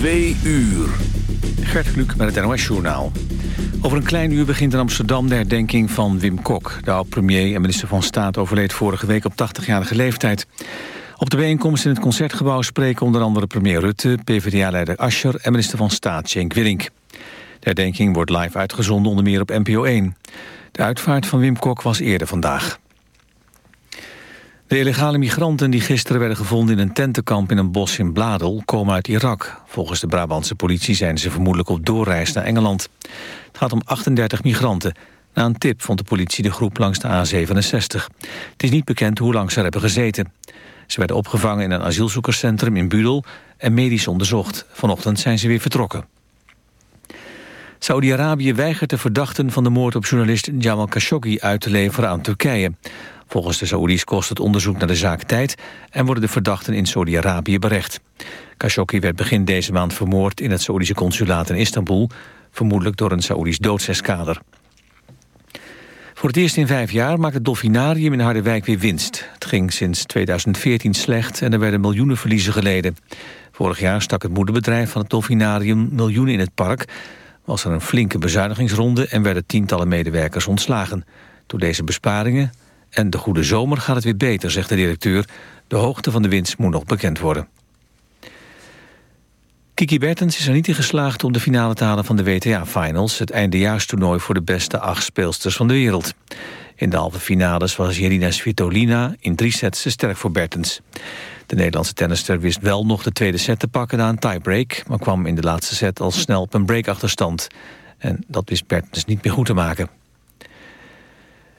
Twee uur. Gert Kluk met het NOS Journaal. Over een klein uur begint in Amsterdam de herdenking van Wim Kok. De oud-premier en minister van Staat overleed vorige week op 80-jarige leeftijd. Op de bijeenkomst in het Concertgebouw spreken onder andere premier Rutte... PvdA-leider Ascher en minister van Staat Cenk Willink. De herdenking wordt live uitgezonden onder meer op NPO 1. De uitvaart van Wim Kok was eerder vandaag. De illegale migranten die gisteren werden gevonden in een tentenkamp in een bos in Bladel komen uit Irak. Volgens de Brabantse politie zijn ze vermoedelijk op doorreis naar Engeland. Het gaat om 38 migranten. Na een tip vond de politie de groep langs de A67. Het is niet bekend hoe lang ze hebben gezeten. Ze werden opgevangen in een asielzoekerscentrum in Budel en medisch onderzocht. Vanochtend zijn ze weer vertrokken. Saudi-Arabië weigert de verdachten van de moord op journalist Jamal Khashoggi uit te leveren aan Turkije. Volgens de Saoedi's kost het onderzoek naar de zaak tijd... en worden de verdachten in Saudi-Arabië berecht. Khashoggi werd begin deze maand vermoord in het Saoedische consulaat in Istanbul... vermoedelijk door een Saoedisch doodseskader. Voor het eerst in vijf jaar maakt het Dolfinarium in Harderwijk weer winst. Het ging sinds 2014 slecht en er werden miljoenen verliezen geleden. Vorig jaar stak het moederbedrijf van het Dolfinarium miljoenen in het park... was er een flinke bezuinigingsronde en werden tientallen medewerkers ontslagen. Door deze besparingen en de goede zomer gaat het weer beter, zegt de directeur. De hoogte van de winst moet nog bekend worden. Kiki Bertens is er niet in geslaagd om de finale te halen van de WTA-finals... het eindejaarstoernooi voor de beste acht speelsters van de wereld. In de halve finales was Jelina Svitolina in drie sets te sterk voor Bertens. De Nederlandse tennister wist wel nog de tweede set te pakken na een tiebreak... maar kwam in de laatste set al snel op een breakachterstand. En dat wist Bertens niet meer goed te maken.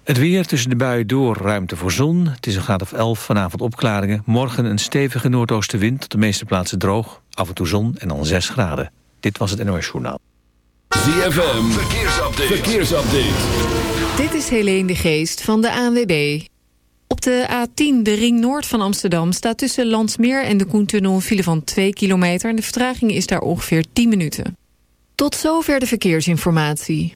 Het weer tussen de buien door, ruimte voor zon. Het is een graad of 11, vanavond opklaringen. Morgen een stevige noordoostenwind, tot de meeste plaatsen droog. Af en toe zon en dan 6 graden. Dit was het NOS Journaal. ZFM, verkeersupdate. verkeersupdate. Dit is Helene de Geest van de ANWB. Op de A10, de ring noord van Amsterdam... staat tussen Landsmeer en de Koentunnel een file van 2 kilometer... en de vertraging is daar ongeveer 10 minuten. Tot zover de verkeersinformatie.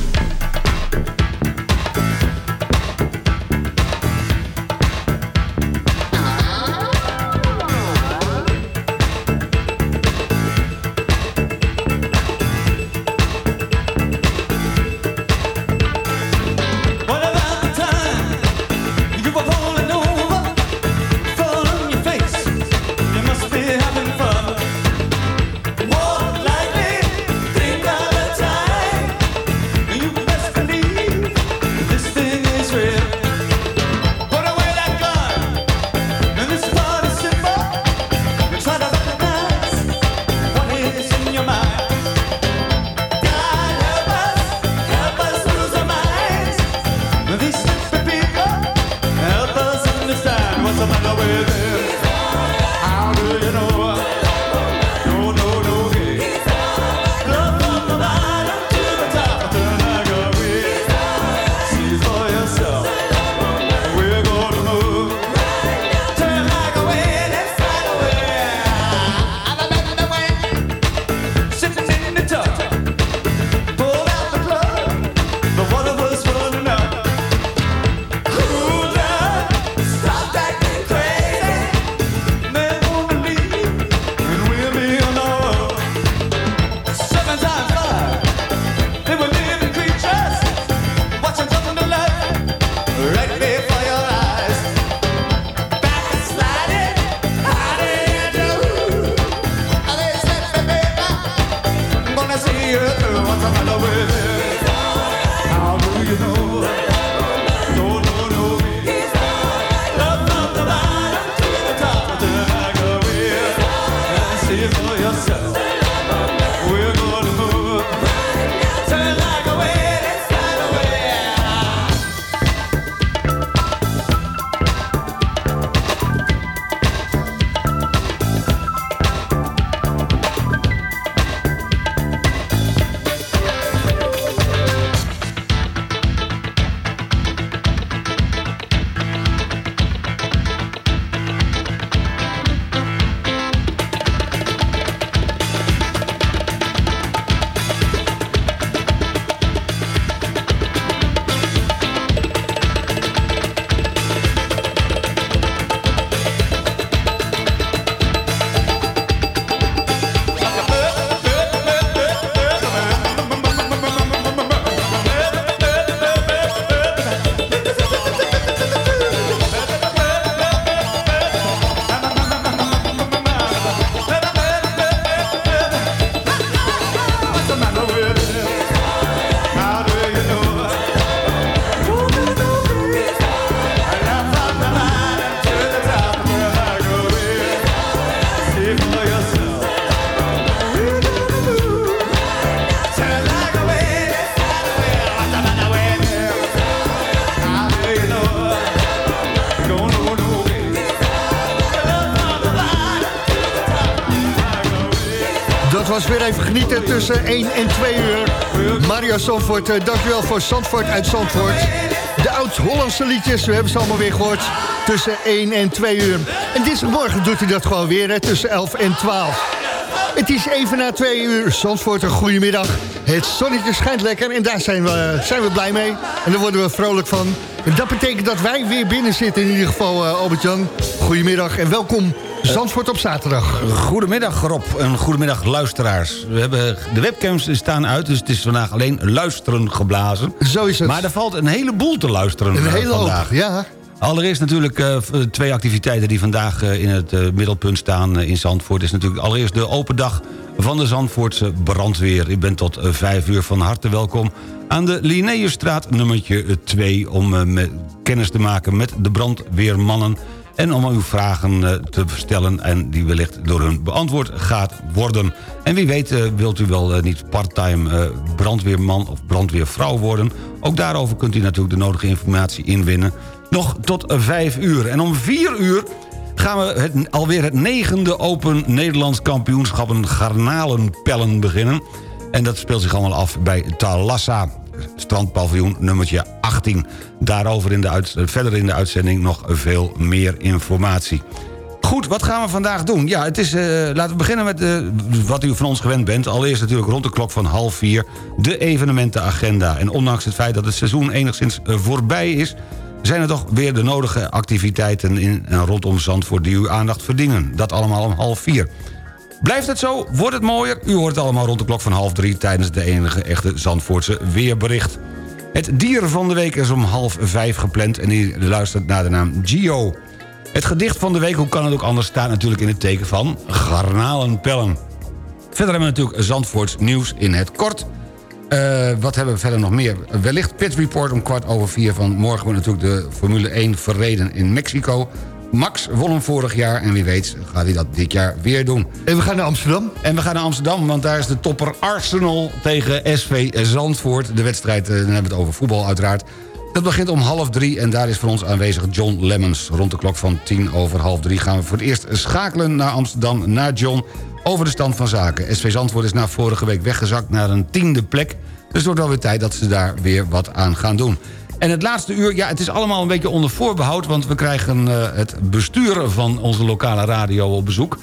Tussen 1 en 2 uur. Mario Zandvoort, eh, dankjewel voor Zandvoort uit Zandvoort. De oud-Hollandse liedjes, we hebben ze allemaal weer gehoord. Tussen 1 en 2 uur. En dinsdagmorgen doet hij dat gewoon weer, hè, tussen 11 en 12. Het is even na 2 uur. Zandvoort, een goedemiddag. Het zonnetje schijnt lekker en daar zijn we, zijn we blij mee. En daar worden we vrolijk van. Dat betekent dat wij weer binnen zitten in ieder geval, uh, Albert-Jan. Goedemiddag en welkom Zandvoort op zaterdag. Goedemiddag Rob en goedemiddag luisteraars. We hebben, de webcams staan uit, dus het is vandaag alleen luisteren geblazen. Zo is het. Maar er valt een heleboel te luisteren een eh, hele vandaag. hoop, ja. Allereerst natuurlijk uh, twee activiteiten die vandaag uh, in het uh, middelpunt staan in Zandvoort. is natuurlijk allereerst de open dag van de Zandvoortse brandweer. Ik ben tot vijf uur van harte welkom aan de Linnaeusstraat nummertje 2... om met, kennis te maken met de brandweermannen... en om uw vragen te stellen en die wellicht door hun beantwoord gaat worden. En wie weet wilt u wel niet parttime brandweerman of brandweervrouw worden... ook daarover kunt u natuurlijk de nodige informatie inwinnen nog tot vijf uur. En om vier uur gaan we het, alweer het negende Open Nederlands kampioenschap... een garnalenpellen beginnen. En dat speelt zich allemaal af bij Talassa. Strandpaviljoen nummertje 18. Daarover in de uit, verder in de uitzending nog veel meer informatie. Goed, wat gaan we vandaag doen? Ja, het is, uh, laten we beginnen met uh, wat u van ons gewend bent. Allereerst natuurlijk rond de klok van half vier de evenementenagenda. En ondanks het feit dat het seizoen enigszins voorbij is zijn er toch weer de nodige activiteiten in en rondom Zandvoort... die uw aandacht verdienen. Dat allemaal om half vier. Blijft het zo? Wordt het mooier? U hoort het allemaal rond de klok van half drie... tijdens de enige echte Zandvoortse weerbericht. Het dier van de week is om half vijf gepland... en die luistert naar de naam Gio. Het gedicht van de week, hoe kan het ook anders... staat natuurlijk in het teken van garnalenpellen. Verder hebben we natuurlijk Zandvoorts nieuws in het kort... Uh, wat hebben we verder nog meer? Wellicht Pit Report om kwart over vier van morgen... wordt natuurlijk de Formule 1 verreden in Mexico. Max won hem vorig jaar en wie weet gaat hij dat dit jaar weer doen. En we gaan naar Amsterdam. En we gaan naar Amsterdam, want daar is de topper Arsenal tegen SV Zandvoort. De wedstrijd, uh, dan hebben we het over voetbal uiteraard. Dat begint om half drie en daar is voor ons aanwezig John Lemmens. Rond de klok van tien over half drie gaan we voor het eerst schakelen naar Amsterdam... naar John over de stand van zaken. SV Zandvoort is na vorige week weggezakt naar een tiende plek. Dus het wordt wel weer tijd dat ze daar weer wat aan gaan doen. En het laatste uur, ja, het is allemaal een beetje onder voorbehoud... want we krijgen uh, het bestuur van onze lokale radio op bezoek.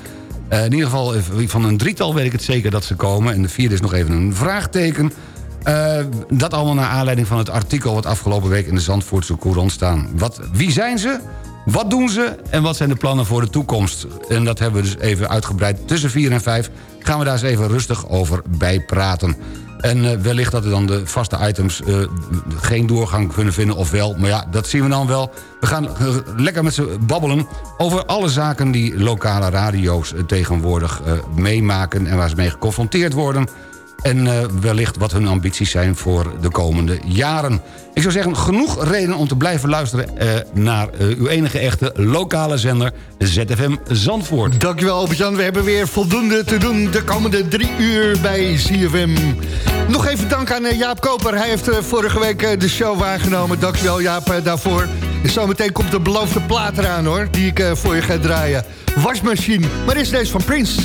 Uh, in ieder geval van een drietal weet ik het zeker dat ze komen. En de vierde is nog even een vraagteken. Dat allemaal naar aanleiding van het artikel... wat afgelopen week in de Zandvoortse Courant staan. Wat, wie zijn ze? Wat doen ze en wat zijn de plannen voor de toekomst? En dat hebben we dus even uitgebreid tussen 4 en 5. Gaan we daar eens even rustig over bijpraten. En uh, wellicht dat er dan de vaste items uh, geen doorgang kunnen vinden of wel. Maar ja, dat zien we dan wel. We gaan uh, lekker met ze babbelen over alle zaken die lokale radio's tegenwoordig meemaken... en waar ze mee geconfronteerd worden en uh, wellicht wat hun ambities zijn voor de komende jaren. Ik zou zeggen, genoeg reden om te blijven luisteren... Uh, naar uh, uw enige echte lokale zender ZFM Zandvoort. Dankjewel Albert-Jan, we hebben weer voldoende te doen... de komende drie uur bij ZFM. Nog even dank aan Jaap Koper. Hij heeft vorige week de show waargenomen. Dankjewel Jaap daarvoor. En zometeen komt de beloofde plaat eraan hoor... die ik voor je ga draaien. Wasmachine, maar is deze van Prince.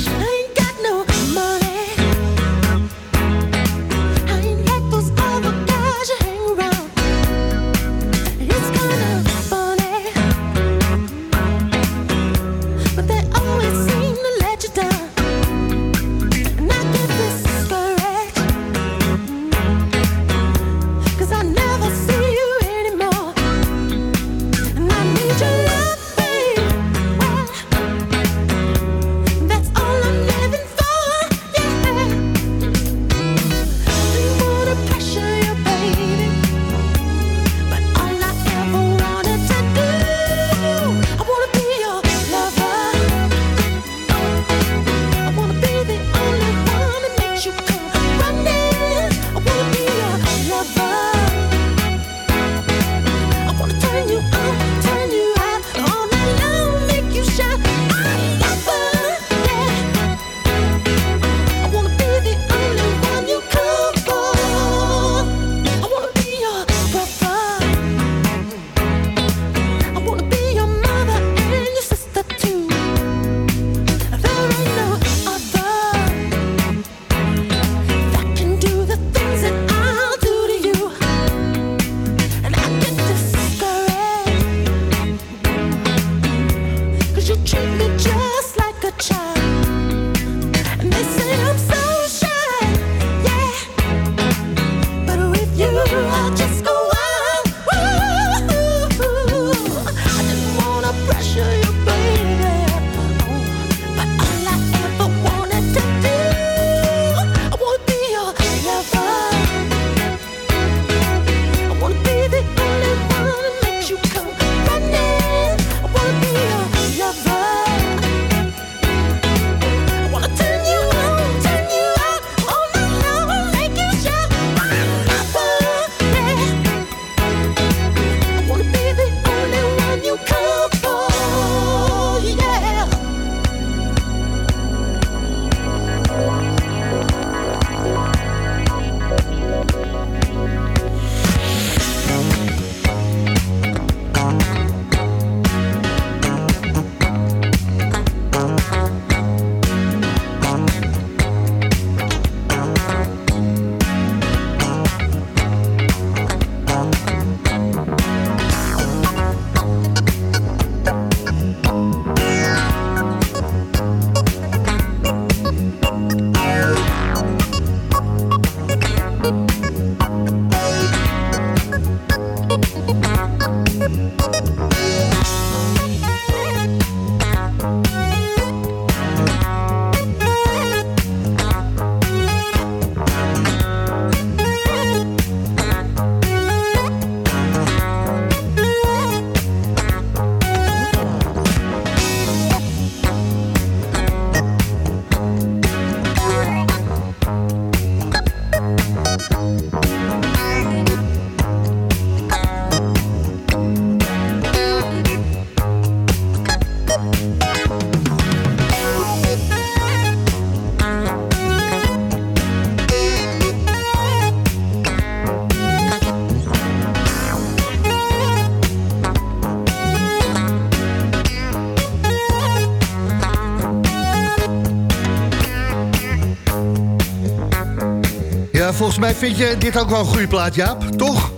Volgens mij vind je dit ook wel een goede plaat, Jaap, toch?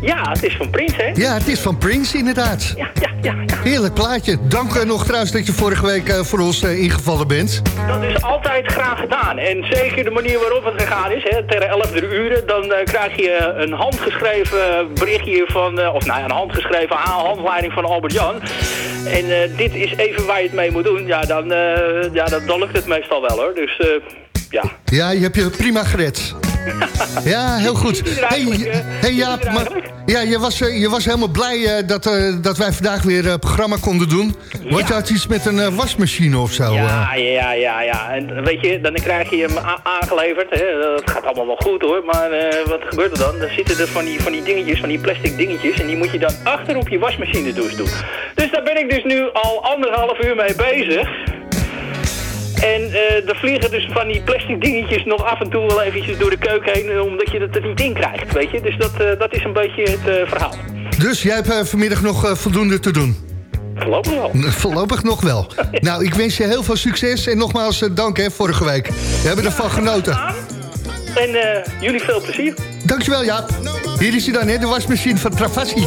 Ja, het is van Prins, hè? Ja, het is van Prince inderdaad. Ja, ja, ja. ja. Heerlijk plaatje. Dank eh, nog trouwens dat je vorige week eh, voor ons eh, ingevallen bent. Dat is altijd graag gedaan. En zeker de manier waarop het gegaan is, hè, ter 11 uur, dan krijg je een handgeschreven berichtje van, of nou ja, een handgeschreven handleiding van Albert Jan. En dit is even waar je het mee moet doen. Ja, dan, ja, dan, dan lukt het meestal wel hoor. Dus ja. Ja, je hebt je prima gered. Ja, heel goed. Hey, hey Jaap, maar, ja, je, was, eh, je was helemaal blij eh, dat, eh, dat wij vandaag weer een programma konden doen. Want je had iets met een wasmachine of zo. Ja, ja, ja, ja. En weet je, dan krijg je hem aangeleverd. Hè. Dat gaat allemaal wel goed hoor. Maar wat gebeurt er dan? Dan zitten er van die, van die dingetjes, van die plastic dingetjes. En die moet je dan achter op je wasmachine dus doen. Dus daar ben ik dus nu al anderhalf uur mee bezig. En eh er vliegen dus van die plastic dingetjes nog af en toe wel eventjes door de keuken heen. eh, Omdat je het er niet in krijgt, weet je. Dus dat, eh, dat is een beetje het verhaal. Dus jij hebt vanmiddag nog voldoende te doen. Voorlopig wel. Voorlopig nog wel. Nou, ik wens je heel veel succes en nogmaals dank hè, vorige week. We hebben ervan genoten. En jullie veel plezier. Dankjewel Jaap. Hier is hij dan, hè, de wasmachine van Travassi.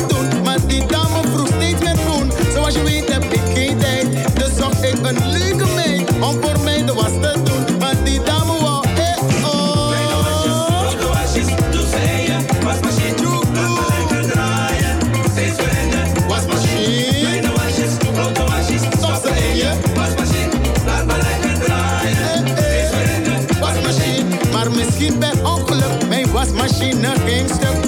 she nothing stuck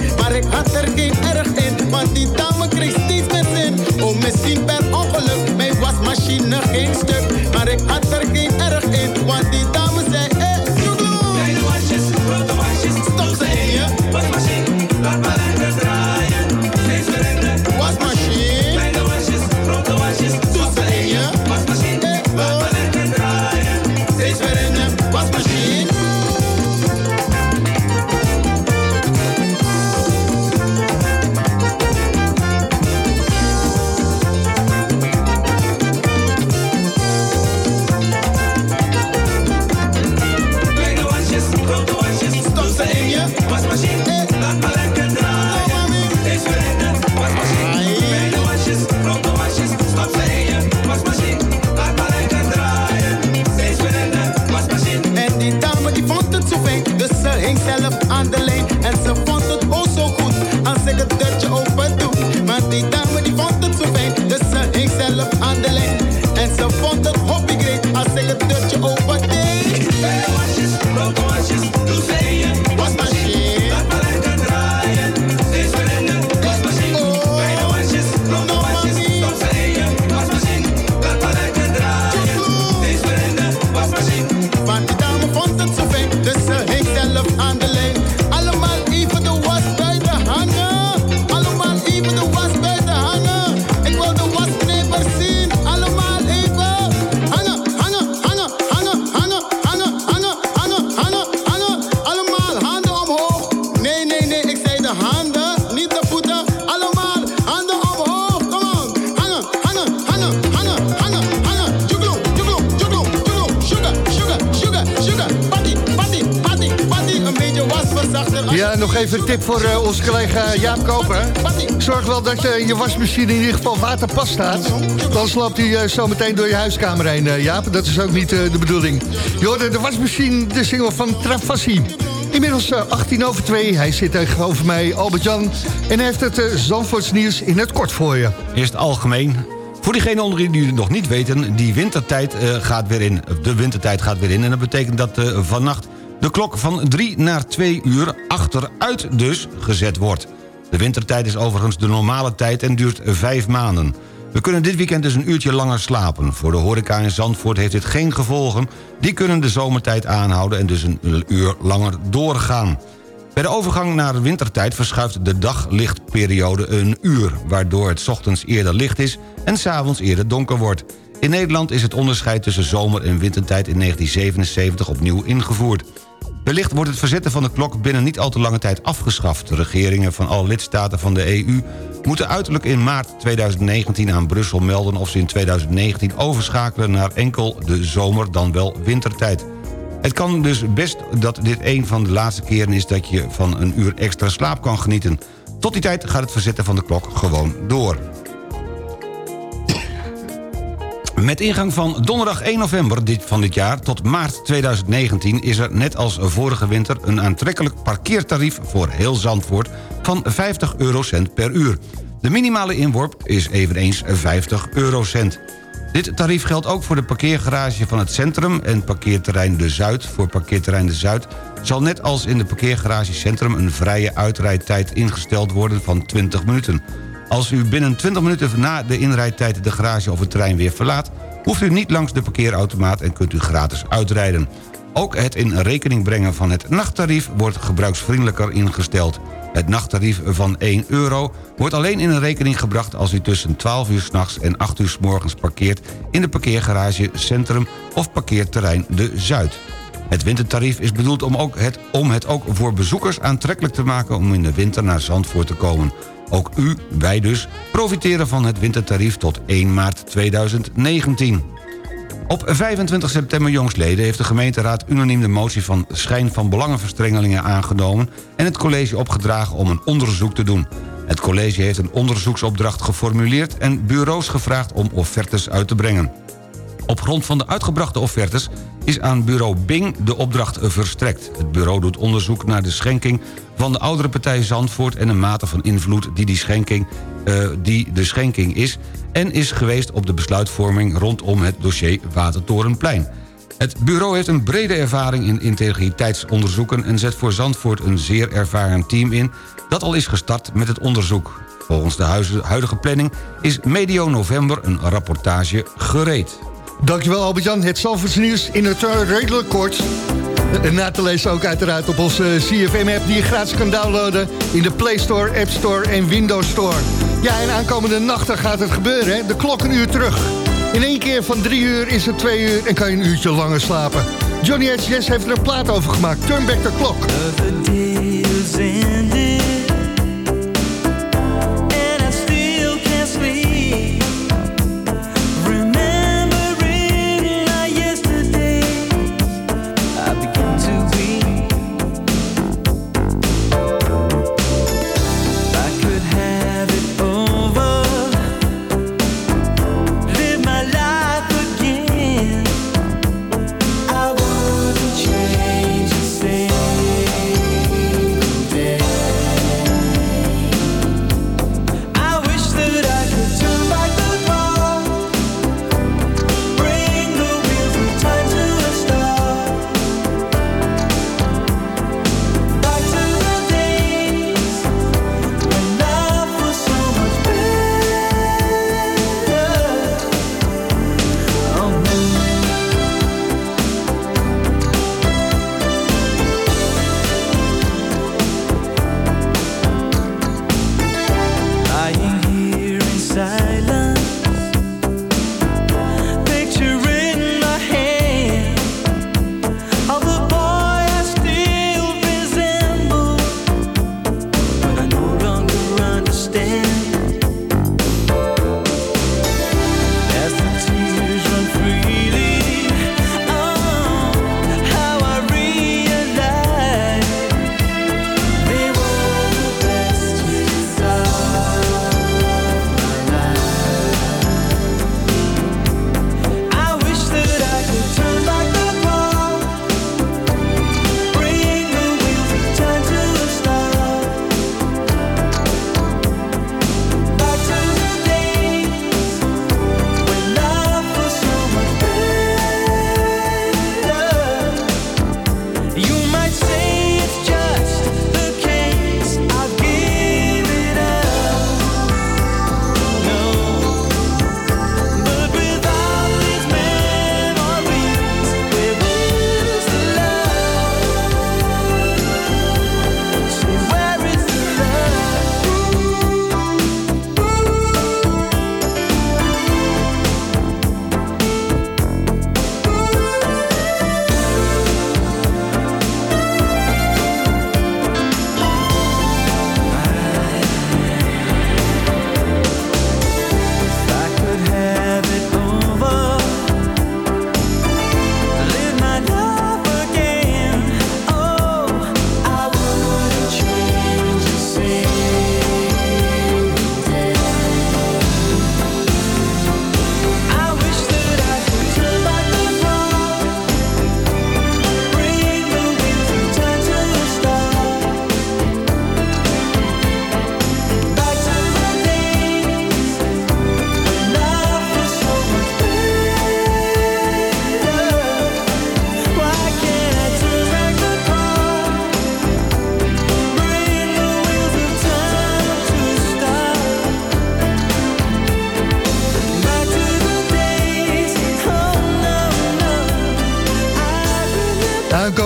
voor eh, onze collega Jaap Koper. Zorg wel dat eh, je wasmachine in ieder geval waterpas staat. Anders loopt hij eh, zo meteen door je huiskamer heen, Jaap. Dat is ook niet de bedoeling. Je hoorde de wasmachine, de single van Travassi. Inmiddels eh, 18 over 2. Hij zit tegenover mij, Albert-Jan. En heeft het uh, Zandvoorts nieuws in het kort voor je. Eerst algemeen. Voor diegenen onder die het nog niet weten... die wintertijd gaat weer in. De wintertijd gaat weer in. En dat betekent dat vannacht de klok van 3 naar 2 uur... achteruit dus gezet wordt. De wintertijd is overigens de normale tijd en duurt 5 maanden. We kunnen dit weekend dus een uurtje langer slapen. Voor de horeca in Zandvoort heeft dit geen gevolgen. Die kunnen de zomertijd aanhouden en dus een uur langer doorgaan. Bij de overgang naar wintertijd verschuift de daglichtperiode een uur... waardoor het ochtends eerder licht is en 's avonds eerder donker wordt. In Nederland is het onderscheid tussen zomer- en wintertijd in 1977 opnieuw ingevoerd. Wellicht wordt het verzetten van de klok binnen niet al te lange tijd afgeschaft. De regeringen van alle lidstaten van de EU moeten uiterlijk in maart 2019 aan Brussel melden... of ze in 2019 overschakelen naar enkel de zomer dan wel wintertijd. Het kan dus best dat dit een van de laatste keren is... dat je van een uur extra slaap kan genieten. Tot die tijd gaat het verzetten van de klok gewoon door. Met ingang van donderdag 1 november dit, van dit jaar tot maart 2019... is er net als vorige winter een aantrekkelijk parkeertarief voor heel Zandvoort... van 50 eurocent per uur. De minimale inworp is eveneens 50 eurocent. Dit tarief geldt ook voor de parkeergarage van het centrum... en parkeerterrein De Zuid. Voor parkeerterrein De Zuid zal net als in de parkeergarage Centrum... een vrije uitrijdtijd ingesteld worden van 20 minuten. Als u binnen 20 minuten na de inrijdtijd de garage of het terrein weer verlaat... hoeft u niet langs de parkeerautomaat en kunt u gratis uitrijden. Ook het in rekening brengen van het nachttarief wordt gebruiksvriendelijker ingesteld. Het nachttarief van 1 euro wordt alleen in rekening gebracht... als u tussen 12 uur s'nachts en 8 uur s morgens parkeert... in de parkeergarage Centrum of parkeerterrein De Zuid. Het wintertarief is bedoeld om, ook het, om het ook voor bezoekers aantrekkelijk te maken... om in de winter naar Zandvoort te komen. Ook u, wij dus, profiteren van het wintertarief tot 1 maart 2019. Op 25 september jongstleden heeft de gemeenteraad unaniem de motie van schijn van belangenverstrengelingen aangenomen en het college opgedragen om een onderzoek te doen. Het college heeft een onderzoeksopdracht geformuleerd en bureaus gevraagd om offertes uit te brengen. Op grond van de uitgebrachte offertes is aan bureau Bing de opdracht verstrekt. Het bureau doet onderzoek naar de schenking van de oudere partij Zandvoort... en de mate van invloed die, die, schenking, eh, die de schenking is... en is geweest op de besluitvorming rondom het dossier Watertorenplein. Het bureau heeft een brede ervaring in integriteitsonderzoeken... en zet voor Zandvoort een zeer ervaren team in... dat al is gestart met het onderzoek. Volgens de huidige planning is medio november een rapportage gereed. Dankjewel Albert-Jan. Het Zalvoorts nieuws in het uh, redelijk kort. En na te lezen ook uiteraard op onze CFM-app... die je gratis kan downloaden in de Play Store, App Store en Windows Store. Ja, en aankomende nachten gaat het gebeuren, hè? De klok een uur terug. In één keer van drie uur is het twee uur en kan je een uurtje langer slapen. Johnny H. Heeft er een plaat over gemaakt. Turn back the clock.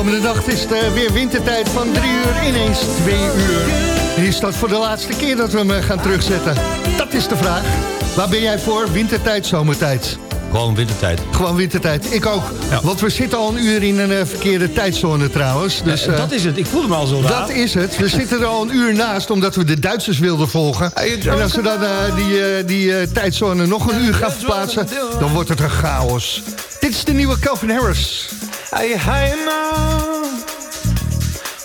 Aankomende nacht is het eh, weer wintertijd van 3 uur ineens 2 uur. En is dat voor de laatste keer dat we hem eh, gaan terugzetten? Dat is de vraag. Waar ben jij voor? Wintertijd, zomertijd? Gewoon wintertijd. Gewoon wintertijd. Ik ook. Want we zitten al een uur in een eh, verkeerde tijdzone trouwens. Dus, dat is het. Ik voelde me al zo raar. Dat is het. We zitten er al een uur naast omdat we de Duitsers wilden volgen. En als we dan die, eh, die tijdzone nog een uur gaan verplaatsen... dan wordt het een chaos. Dit is de nieuwe Calvin Harris. Enough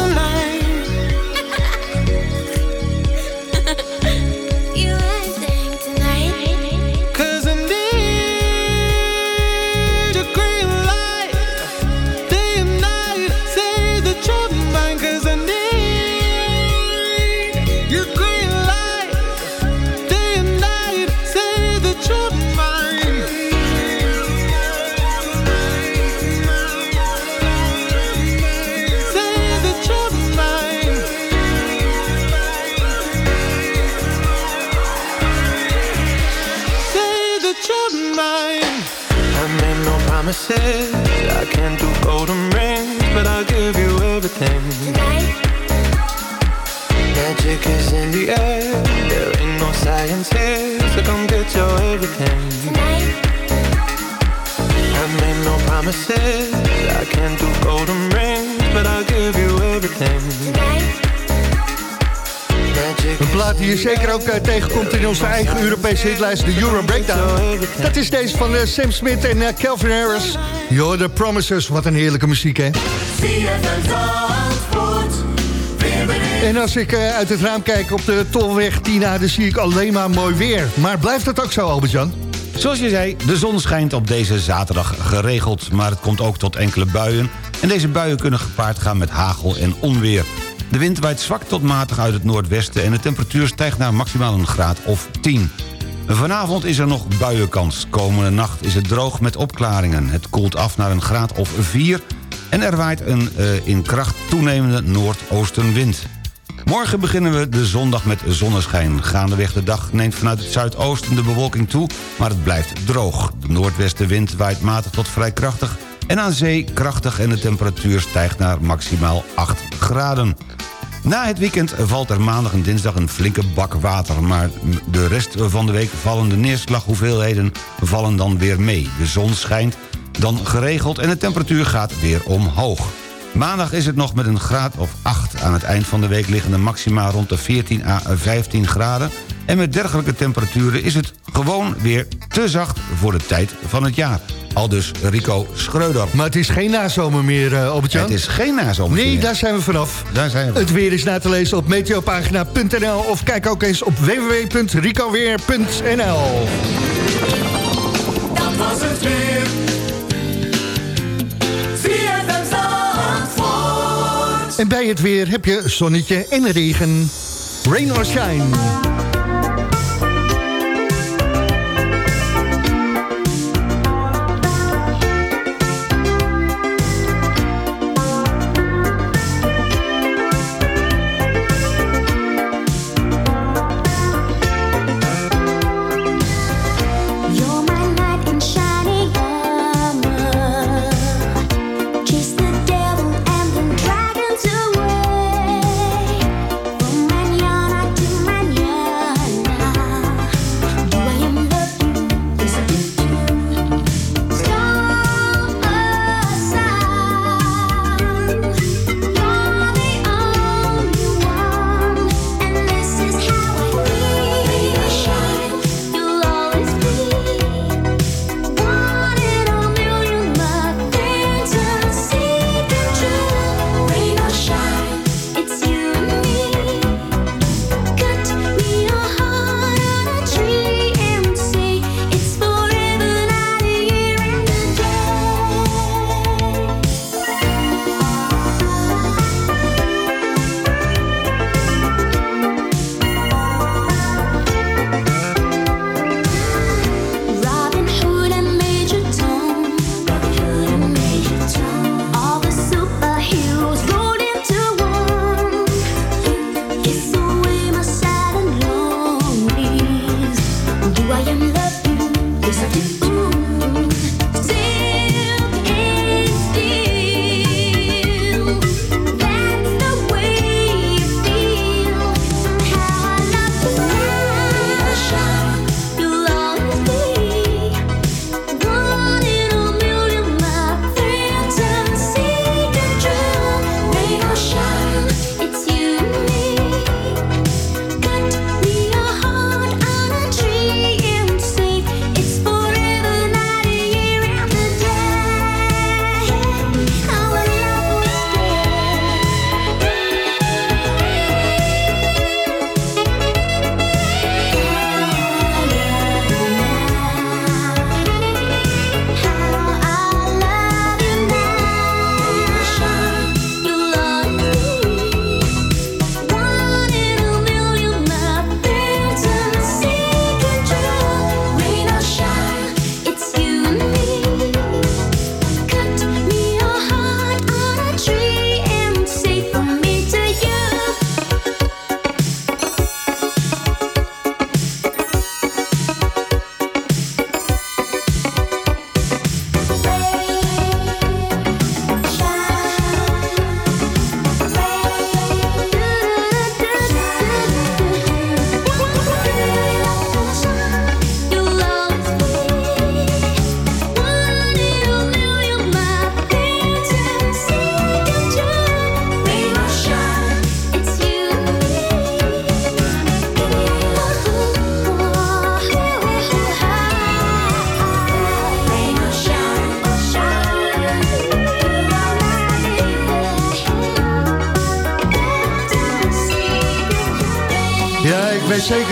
You I made no promises. I can't do golden rings, but I'll give you everything. Magic Een plaat die je zeker ook eh, tegenkomt in onze eigen Europese hitlijst, de Euro Breakdown. Dat is deze van eh, Sam Smith en eh, Calvin Harris. Yo, The Promises, wat een heerlijke muziek, hè? En als ik eh, uit het raam kijk op de Tolweg Tina, dan zie ik alleen maar mooi weer. Maar blijft dat ook zo, Albert-Jan? Zoals je zei, de zon schijnt op deze zaterdag geregeld... maar het komt ook tot enkele buien... en deze buien kunnen gepaard gaan met hagel en onweer. De wind waait zwak tot matig uit het noordwesten... en de temperatuur stijgt naar maximaal een graad of 10. Vanavond is er nog buienkans. Komende nacht is het droog met opklaringen. Het koelt af naar een graad of 4... en er waait een eh, in kracht toenemende noordoostenwind. Morgen beginnen we de zondag met zonneschijn. Gaandeweg de dag neemt vanuit het zuidoosten de bewolking toe... maar het blijft droog. De noordwestenwind waait matig tot vrij krachtig... en aan zee krachtig en de temperatuur stijgt naar maximaal 8 graden. Na het weekend valt er maandag en dinsdag een flinke bak water... maar de rest van de week vallen de neerslaghoeveelheden vallen dan weer mee. De zon schijnt dan geregeld en de temperatuur gaat weer omhoog. Maandag is het nog met een graad of 8. Aan het eind van de week liggen de maxima rond de 14 à 15 graden... en met dergelijke temperaturen is het gewoon weer te zacht voor de tijd van het jaar. Al dus Rico Schreuder. Maar het is geen nazomer meer, uh, Albert-Jan. Het is geen nazomer Nee, meer. daar zijn we vanaf. Daar zijn we. Het weer is na te lezen op meteopagina.nl of kijk ook eens op www.ricoweer.nl. Dat was het weer. En bij het weer heb je zonnetje en regen. Rain or shine.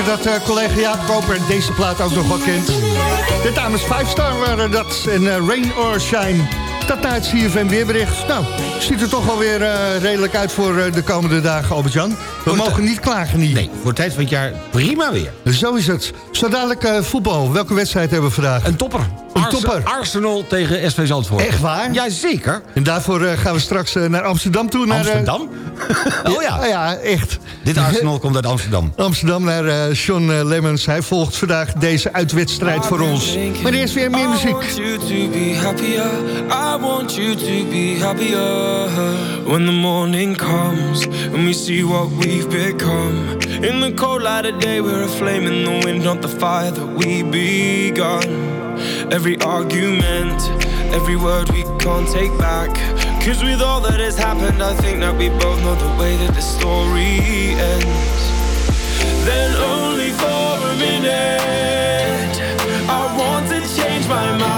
Dat eh, collega Jaap Koper deze plaat ook nog wel kent. De dames 5 Star waren dat. En eh, Rain or Shine. Dat na het CFM weerbericht. Nou, ziet er toch wel weer eh, redelijk uit voor de komende dagen, Albert-Jan. We mogen niet klagen hier. Nee, voor de tijd van het jaar prima weer. Zo is het. Zo dadelijk voetbal. Welke wedstrijd hebben we vandaag? Een topper. Een Arse- topper. Arsenal tegen SV Zandvoort. Echt waar? Jazeker. En daarvoor gaan we straks naar Amsterdam toe. Naar, Amsterdam? oh ja. ja, echt. Dit Arsenal komt uit Amsterdam. Amsterdam naar eh Sean eh, Lemmens. Hij volgt vandaag deze uitwedstrijd voor ons. Maar eerst weer meer I muziek. want you to be happier. I want you to be happier. When the morning comes and we see what we've become. In the cold light of day, we're a flame in the wind, not the fire that we begun. Every argument, every word we can't take back. Cause with all that has happened, I think that we both know the way that the story ends. Then only for a minute I want to change my mind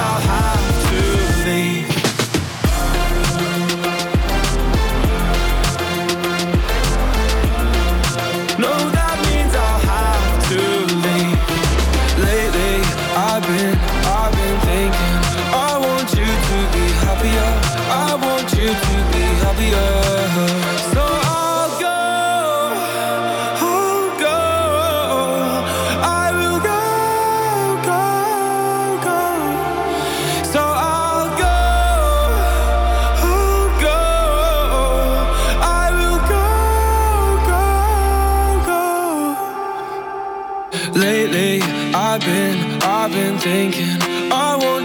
that means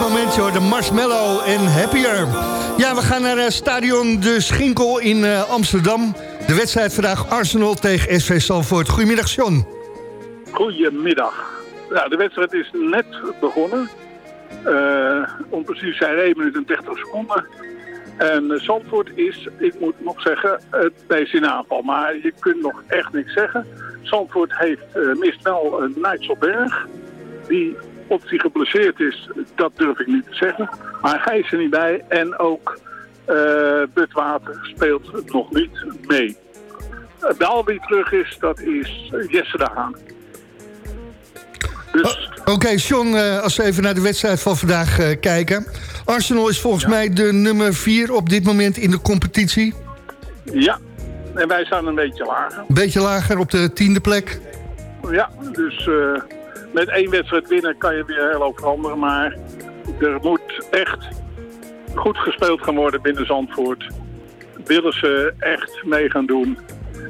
van dit moment, joh, de Marshmallow en Happier. Ja, we gaan naar eh, stadion De Schinkel in eh, Amsterdam. De wedstrijd vandaag Arsenal tegen SV Salford. Goedemiddag, John. Goedemiddag. Ja, de wedstrijd is net begonnen. Eh, om precies zijn 1 minuut en 30 seconden. En uh, Zandvoort is, ik moet nog zeggen, het best in aanval. Maar je kunt nog echt niks zeggen. Zandvoort heeft, eh, mist wel Nijtselberg. Die of die geblesseerd is, dat durf ik niet te zeggen. Maar hij is er niet bij. En ook eh Butwater speelt nog niet mee. Uh, Wel wie terug is, dat is Jesse de Haan. Dus Oké, John, eh, als we even naar de wedstrijd van vandaag eh, kijken. Arsenal is volgens mij de nummer 4 op dit moment in de competitie. ja, en wij staan een beetje lager. Een beetje lager op de tiende plek. Ja, dus eh, met één wedstrijd winnen kan je weer heel hoop veranderen. Maar er moet echt goed gespeeld gaan worden binnen Zandvoort. Willen ze echt mee gaan doen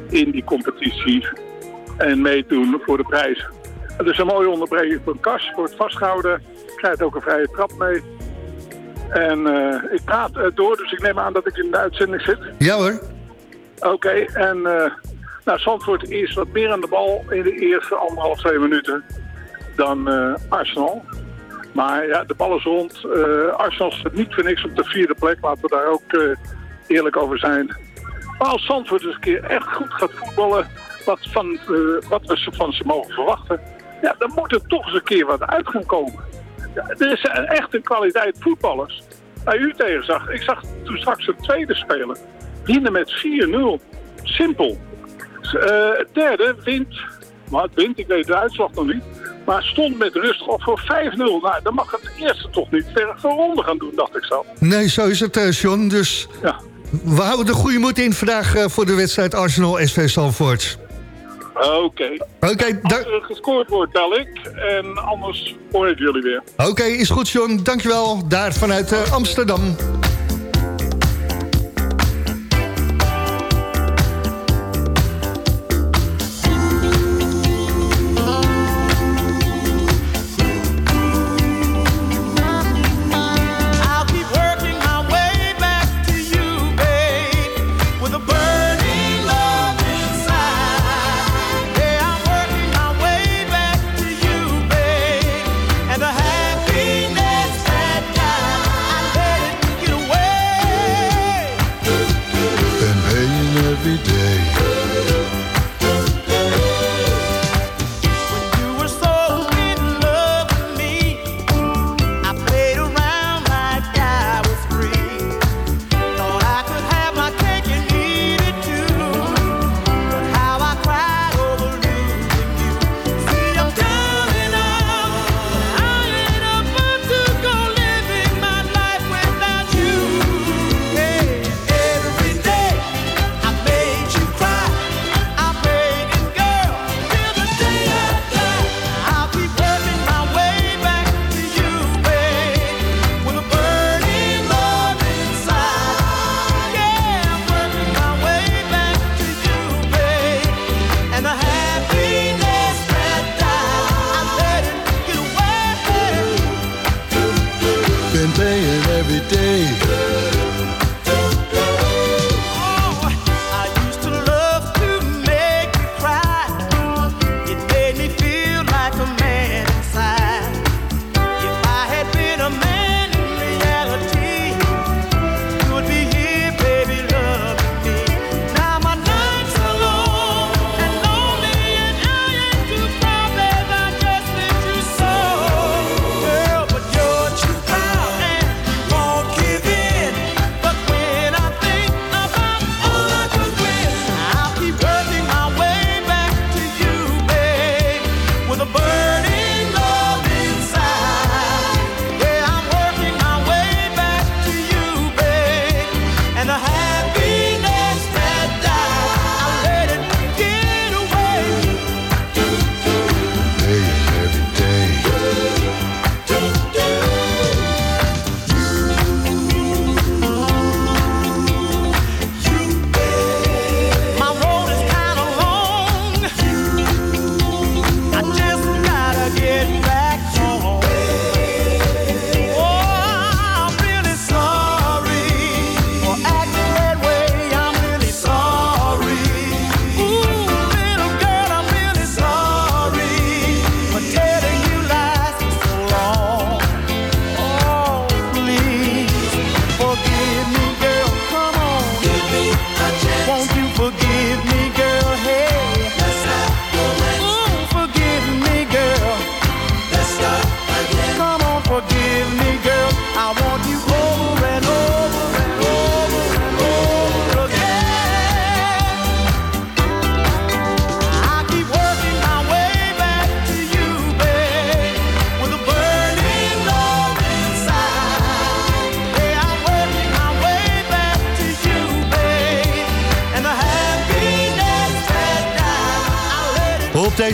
in die competitie en meedoen voor de prijs. Het is een mooie onderbreking voor Kas, wordt vastgehouden. Krijgt ook een vrije trap mee. En eh, ik praat eh, door, dus ik neem aan dat ik in de uitzending zit. Ja hoor. Oké, en eh nou, Zandvoort is wat meer aan de bal in de eerste anderhalf, twee minuten dan eh, Arsenal. Maar ja, de bal is rond. Eh, Arsenal staat niet voor niks op de vierde plek. Laten we daar ook eh, eerlijk over zijn. Maar als Zandvoort eens een keer echt goed gaat voetballen... wat, van, wat we van ze mogen verwachten... ja, dan moet er toch eens een keer wat uit gaan komen. Er is echt een kwaliteit voetballers. Bij u tegenzag. Ik zag toen straks een tweede speler. Winnen met 4-0. Simpel. Derde wint, maar het wint, ik weet de uitslag nog niet. Maar stond met rust op voor 5-0. Nou, dan mag het eerste toch niet ver voor ronde gaan doen, dacht ik zo. Nee, zo is het, eh, John. Dus Ja. we houden de goede moed in vandaag eh, voor de wedstrijd Arsenal-SV Salford. Oké. Als er gescoord wordt, bel ik. En anders hoor ik jullie weer. Oké, is goed, John. Dankjewel. Daar vanuit eh, Amsterdam. today.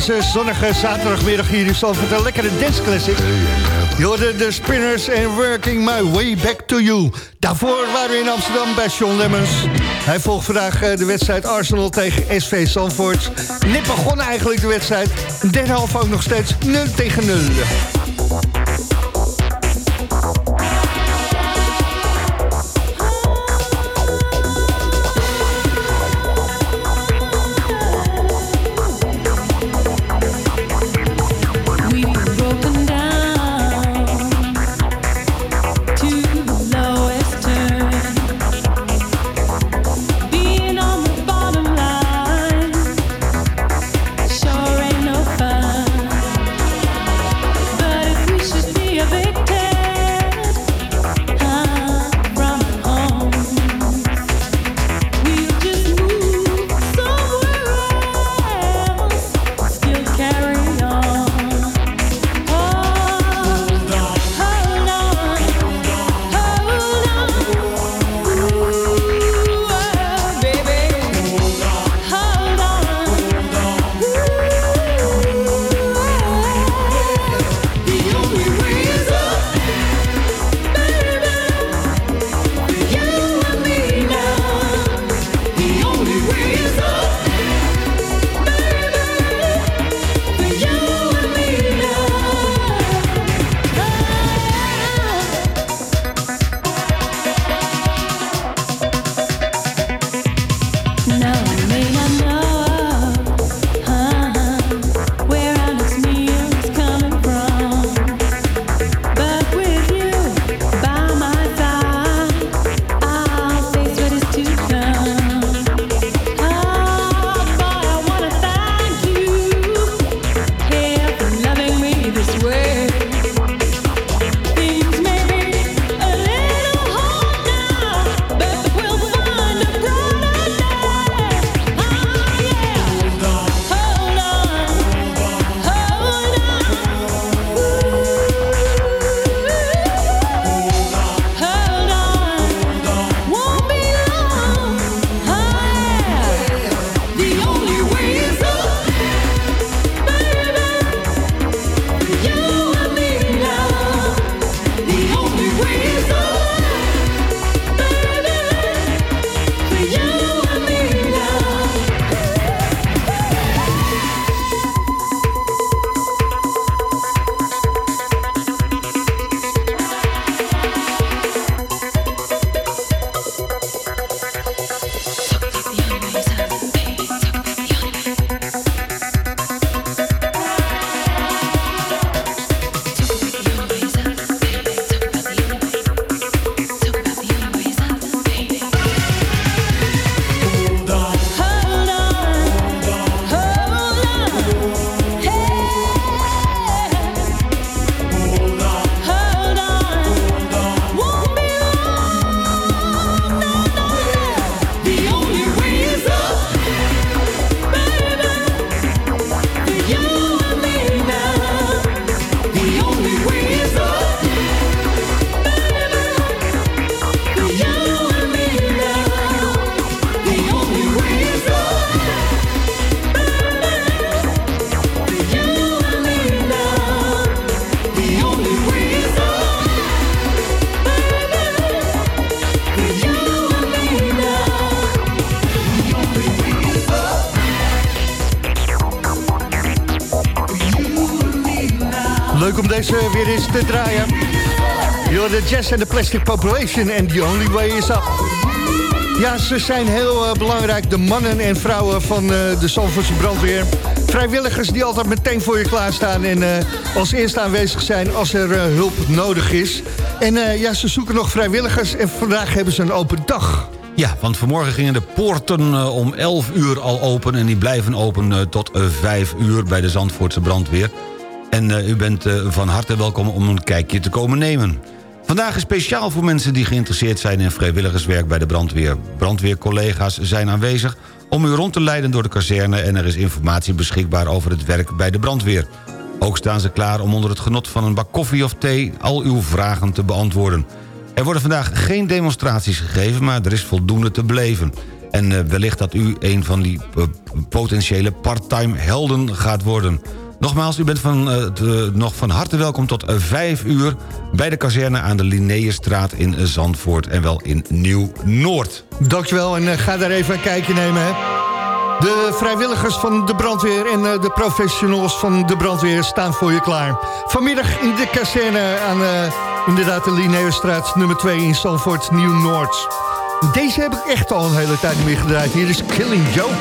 deze zonnige zaterdagmiddag hier in Zandvoort. Een lekkere danceclassic. Jorden, de Spinners en Working My Way Back To You. Daarvoor waren we in Amsterdam bij Sean Lemmens. Hij volgt vandaag eh, de wedstrijd Arsenal tegen SV Zandvoort. Net begon eigenlijk de wedstrijd. Derde half ook nog steeds 0 tegen 0. The Jazz and the Plastic Population and the only way is up. Ja, ze zijn heel eh, belangrijk, de mannen en vrouwen van eh, de Zandvoortse brandweer. Vrijwilligers die altijd meteen voor je klaarstaan en eh, als eerste aanwezig zijn als er hulp nodig is. En ja, ze zoeken nog vrijwilligers en vandaag hebben ze een open dag. Ja, want vanmorgen gingen de poorten om 11 uur al open... en die blijven open tot eh, 5 uur bij de Zandvoortse brandweer. En u bent van harte welkom om een kijkje te komen nemen. Vandaag is speciaal voor mensen die geïnteresseerd zijn... in vrijwilligerswerk bij de brandweer. Brandweercollega's zijn aanwezig om u rond te leiden door de kazerne... en er is informatie beschikbaar over het werk bij de brandweer. Ook staan ze klaar om onder het genot van een bak koffie of thee... al uw vragen te beantwoorden. Er worden vandaag geen demonstraties gegeven, maar er is voldoende te beleven. En eh, wellicht dat u een van die eh, potentiële part-time helden gaat worden. Nogmaals, u bent van, eh, te- nog van harte welkom tot eh, 5 uur... bij de kazerne aan de Linnaeusstraat in Zandvoort en wel in Nieuw-Noord. Dankjewel en eh, ga daar even een kijkje nemen. Hè. De vrijwilligers van de brandweer en eh, de professionals van de brandweer staan voor je klaar. Vanmiddag in de kazerne aan eh, inderdaad de Linnaeusstraat nummer 2 in Zandvoort, Nieuw-Noord. Deze heb ik echt al een hele tijd niet meer gedraaid. Hier is Killing Joke.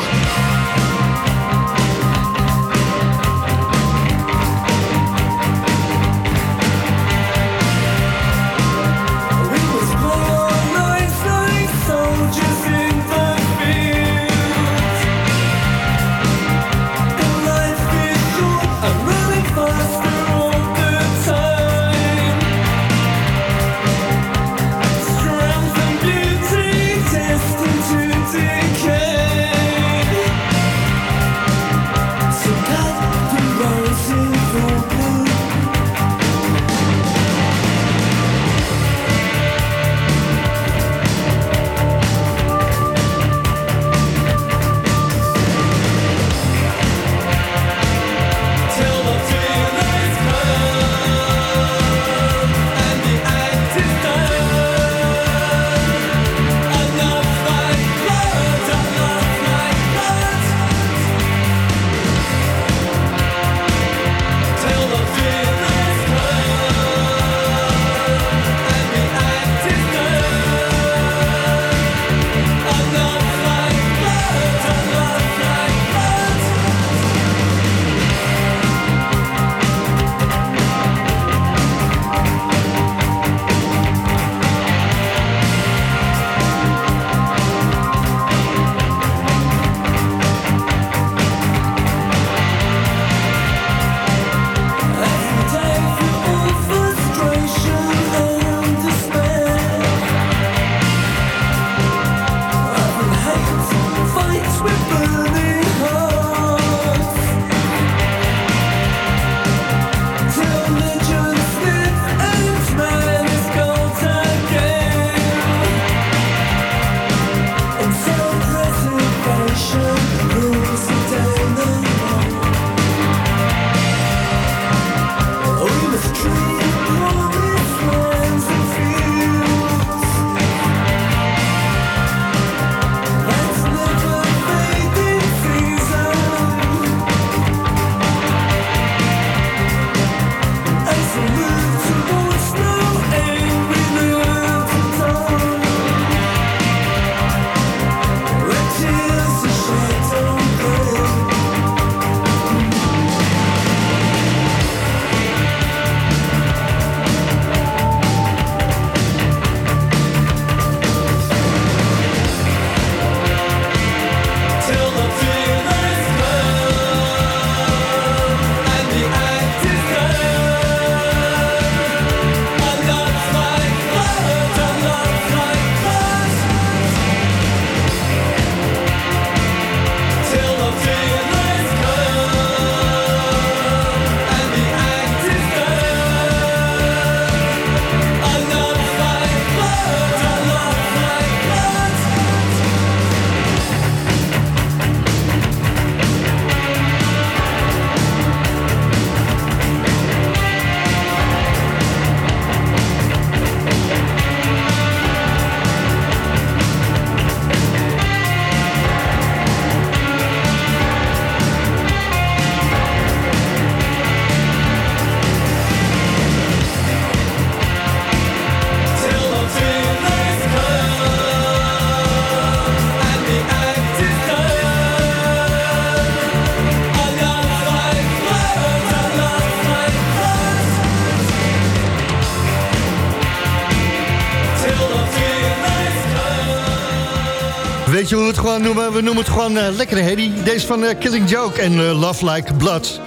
We gewoon noemen? We noemen het gewoon eh, lekkere herrie. Deze van eh, Killing Joke en eh, Love Like Blood.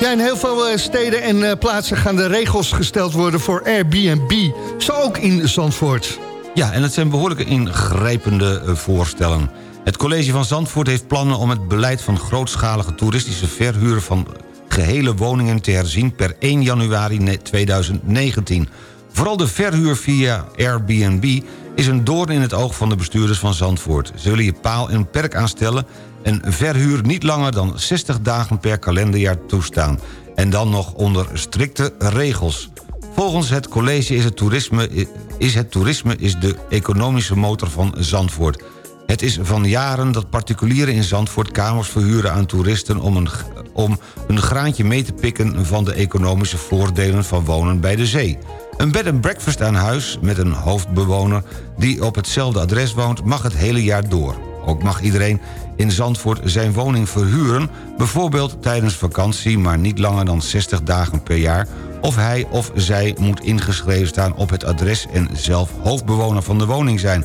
Ja, in heel veel steden en plaatsen gaan de regels gesteld worden voor Airbnb. Zo ook in Zandvoort. Ja, en het zijn behoorlijke ingrijpende voorstellen. Het college van Zandvoort heeft plannen om het beleid van grootschalige toeristische verhuur van gehele woningen te herzien per 1 januari ne- 2019. Vooral de verhuur via Airbnb is een doorn in het oog van de bestuurders van Zandvoort. Ze willen je paal en perk aanstellen en verhuur niet langer dan 60 dagen per kalenderjaar toestaan. En dan nog onder strikte regels. Volgens het college is het toerisme, is, het toerisme is de economische motor van Zandvoort. Het is van jaren dat particulieren in Zandvoort kamers verhuren aan toeristen... om een, om een graantje mee te pikken van de economische voordelen van wonen bij de zee. Een bed and breakfast aan huis met een hoofdbewoner die op hetzelfde adres woont... mag het hele jaar door. Ook mag iedereen in Zandvoort zijn woning verhuren... bijvoorbeeld tijdens vakantie, maar niet langer dan 60 dagen per jaar... of hij of zij moet ingeschreven staan op het adres... en zelf hoofdbewoner van de woning zijn...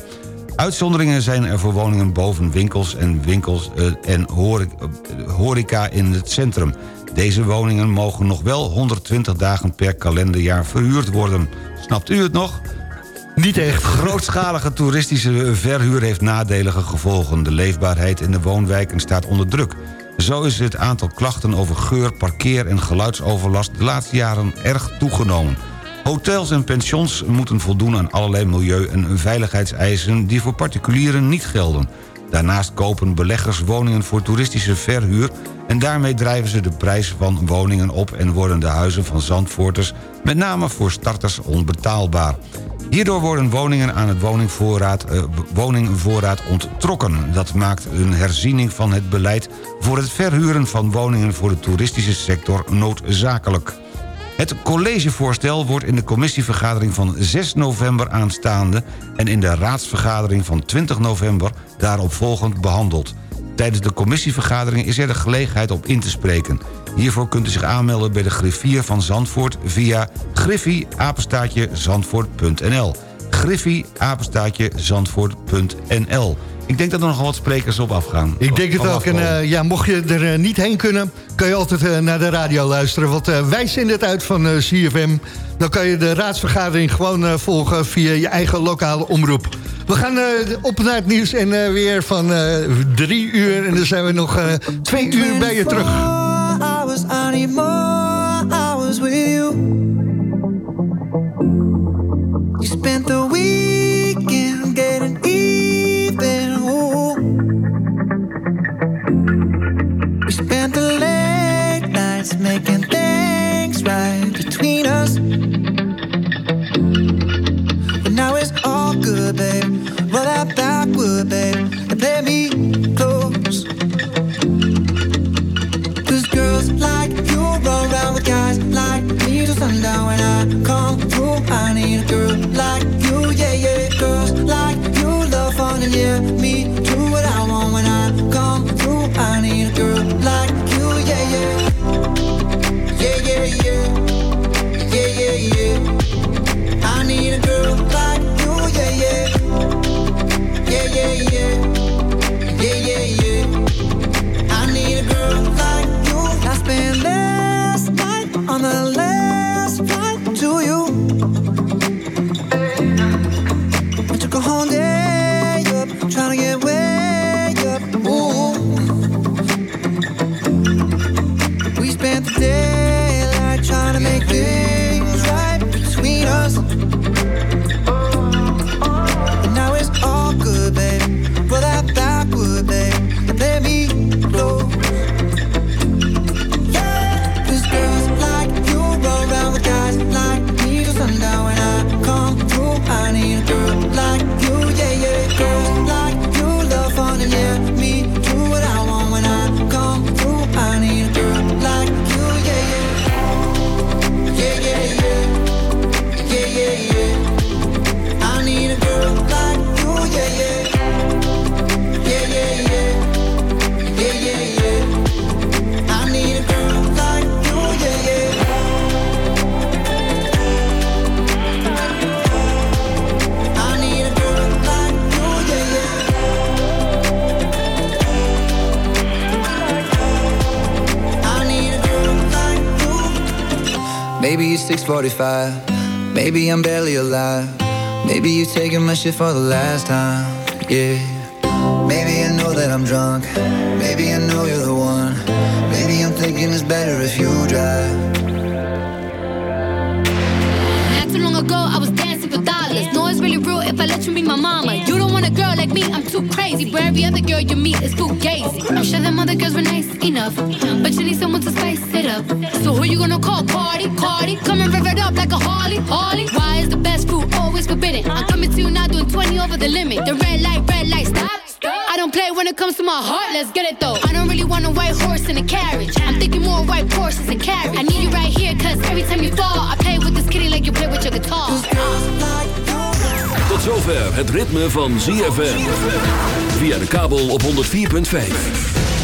Uitzonderingen zijn er voor woningen boven winkels en winkels eh, en horeca, horeca in het centrum. Deze woningen mogen nog wel 120 dagen per kalenderjaar verhuurd worden. Snapt u het nog? Niet echt. Grootschalige toeristische verhuur heeft nadelige gevolgen. De leefbaarheid in de woonwijken staat onder druk. Zo is het aantal klachten over geur, parkeer en geluidsoverlast... de laatste jaren erg toegenomen. Hotels en pensions moeten voldoen aan allerlei milieu- en veiligheidseisen... die voor particulieren niet gelden. Daarnaast kopen beleggers woningen voor toeristische verhuur... en daarmee drijven ze de prijs van woningen op... en worden de huizen van Zandvoorters, met name voor starters, onbetaalbaar. Hierdoor worden woningen aan het woningvoorraad, eh, woningvoorraad onttrokken. Dat maakt een herziening van het beleid... voor het verhuren van woningen voor de toeristische sector noodzakelijk. Het collegevoorstel wordt in de commissievergadering van 6 november aanstaande... en in de raadsvergadering van 20 november daaropvolgend behandeld. Tijdens de commissievergadering is er de gelegenheid om in te spreken. Hiervoor kunt u zich aanmelden bij de griffier van Zandvoort... via griffie-zandvoort.nl griffie-zandvoort.nl Ik denk dat er nogal wat sprekers op afgaan. Ik denk het ook. En eh, ja, mocht je er eh, niet heen kunnen, kan je altijd eh, naar de radio luisteren. Want wij zenden het uit van CFM. Dan kan je de raadsvergadering gewoon volgen via je eigen lokale omroep. We gaan eh, op naar het nieuws en eh, weer van eh, drie uur. En dan zijn we nog eh, twee uur bij je terug. hours, I need more hours with you. You spent the sundown when I come through. I need a girl like you, yeah, yeah. Girls like you love fun and yeah, me do what I want when I come through. I need a girl like 6:45. Maybe I'm barely alive. Maybe you're taking my shit for the last time. Yeah. Maybe I know that I'm drunk. Maybe I know you're the one. Maybe I'm thinking it's better if you drive. Not too long ago, I was dancing for dollars. No, it's really real if I let you meet my mama. You don't want a girl like me, I'm too crazy. But every other girl you meet is too gazy. I'm sure them other girls were nice enough. But you need someone to spice it up. So who you gonna call? Cardi, Cardi. Come and rev it up like a Harley, Harley. Why is the best food always forbidden? I'm coming to you now doing 20 over the limit. The red light, red light, stop. I don't play when it comes to my heart, let's get it though. I don't really want a white horse in a carriage. I'm thinking more white horses and carriage. I need you right here, cause every time you fall, I play with this kitty like you play with your guitar. Tot zover het ritme van ZFM. Via de kabel op 104.5.